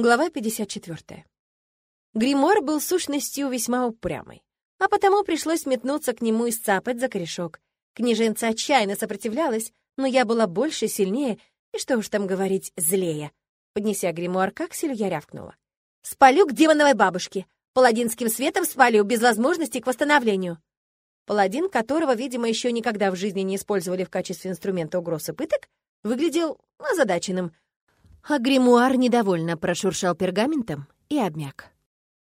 Глава 54. Гримуар был сущностью весьма упрямой, а потому пришлось метнуться к нему и сцапать за корешок. Княженца отчаянно сопротивлялась, но я была больше, сильнее и, что уж там говорить, злее. Поднеся гримуар к акселю, я рявкнула. «Спалю к демоновой бабушке! Паладинским светом спалю, без возможности к восстановлению!» Паладин, которого, видимо, еще никогда в жизни не использовали в качестве инструмента угроз и пыток, выглядел озадаченным — а гримуар недовольно прошуршал пергаментом и обмяк.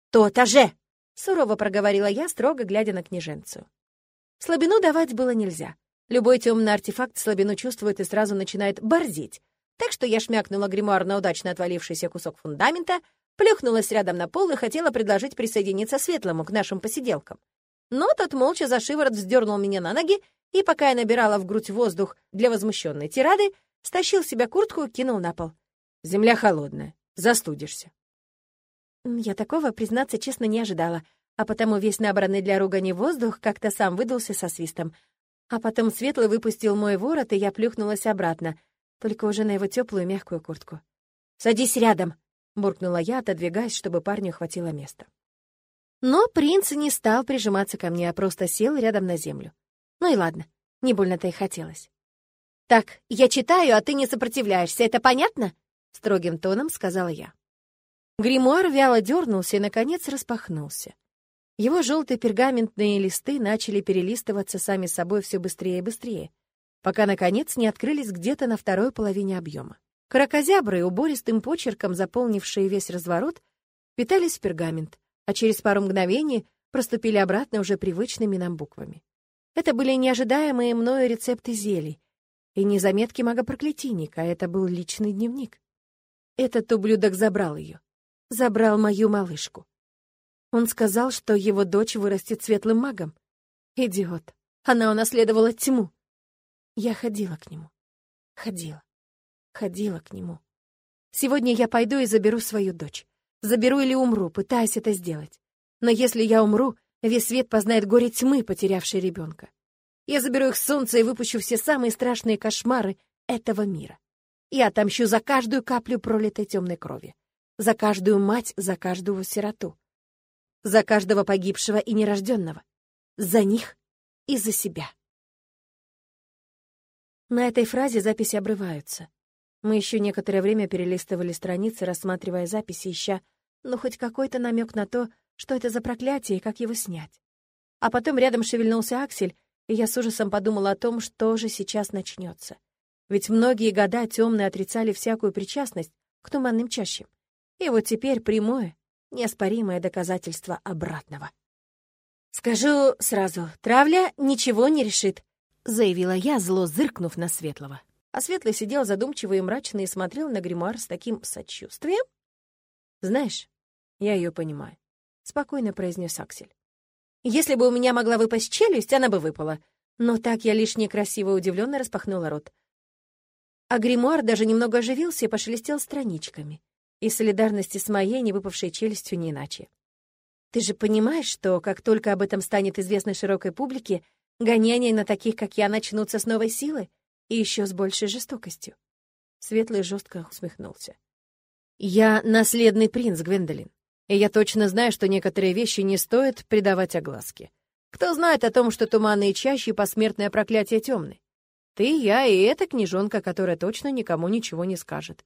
«То-то же!» — сурово проговорила я, строго глядя на княженцу. Слабину давать было нельзя. Любой темный артефакт слабину чувствует и сразу начинает борзить. Так что я шмякнула гримуар на удачно отвалившийся кусок фундамента, плюхнулась рядом на пол и хотела предложить присоединиться Светлому к нашим посиделкам. Но тот молча за шиворот вздернул меня на ноги, и пока я набирала в грудь воздух для возмущенной тирады, стащил себя куртку и кинул на пол. Земля холодная, застудишься. Я такого, признаться честно, не ожидала, а потому весь набранный для ругани воздух как-то сам выдался со свистом. А потом Светлый выпустил мой ворот, и я плюхнулась обратно, только уже на его теплую мягкую куртку. «Садись рядом!» — буркнула я, отодвигаясь, чтобы парню хватило места. Но принц не стал прижиматься ко мне, а просто сел рядом на землю. Ну и ладно, не больно-то и хотелось. «Так, я читаю, а ты не сопротивляешься, это понятно?» — строгим тоном сказала я. Гримуар вяло дернулся и, наконец, распахнулся. Его желтые пергаментные листы начали перелистываться сами собой все быстрее и быстрее, пока, наконец, не открылись где-то на второй половине объема. Кракозябры, убористым почерком заполнившие весь разворот, питались в пергамент, а через пару мгновений проступили обратно уже привычными нам буквами. Это были неожидаемые мною рецепты зелий, и не заметки магопроклятийника, это был личный дневник. Этот ублюдок забрал ее. Забрал мою малышку. Он сказал, что его дочь вырастет светлым магом. Идиот. Она унаследовала тьму. Я ходила к нему. Ходила. Ходила к нему. Сегодня я пойду и заберу свою дочь. Заберу или умру, пытаясь это сделать. Но если я умру, весь свет познает горе тьмы, потерявшей ребенка. Я заберу их солнце и выпущу все самые страшные кошмары этого мира. Я отомщу за каждую каплю пролитой темной крови, за каждую мать, за каждую сироту, за каждого погибшего и нерожденного, за них и за себя. На этой фразе записи обрываются. Мы еще некоторое время перелистывали страницы, рассматривая записи, ища, ну, хоть какой-то намек на то, что это за проклятие и как его снять. А потом рядом шевельнулся Аксель, и я с ужасом подумала о том, что же сейчас начнется. Ведь многие года темные отрицали всякую причастность к туманным чащам. И вот теперь прямое, неоспоримое доказательство обратного. «Скажу сразу, травля ничего не решит», — заявила я, зло зыркнув на Светлого. А Светлый сидел задумчиво и мрачно и смотрел на гримуар с таким сочувствием. «Знаешь, я ее понимаю», — спокойно произнес Аксель. «Если бы у меня могла выпасть челюсть, она бы выпала. Но так я лишь некрасиво удивленно распахнула рот. А гримуар даже немного оживился и пошелестел страничками. И солидарности с моей невыпавшей челюстью не иначе. Ты же понимаешь, что как только об этом станет известно широкой публике, гонения на таких, как я, начнутся с новой силы и еще с большей жестокостью. Светлый жестко усмехнулся. «Я наследный принц, Гвендолин, и я точно знаю, что некоторые вещи не стоит придавать огласке. Кто знает о том, что туманные чащи — посмертное проклятие темны? Ты, я и эта книжонка, которая точно никому ничего не скажет.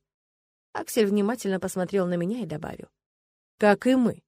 Аксель внимательно посмотрел на меня и добавил. Как и мы.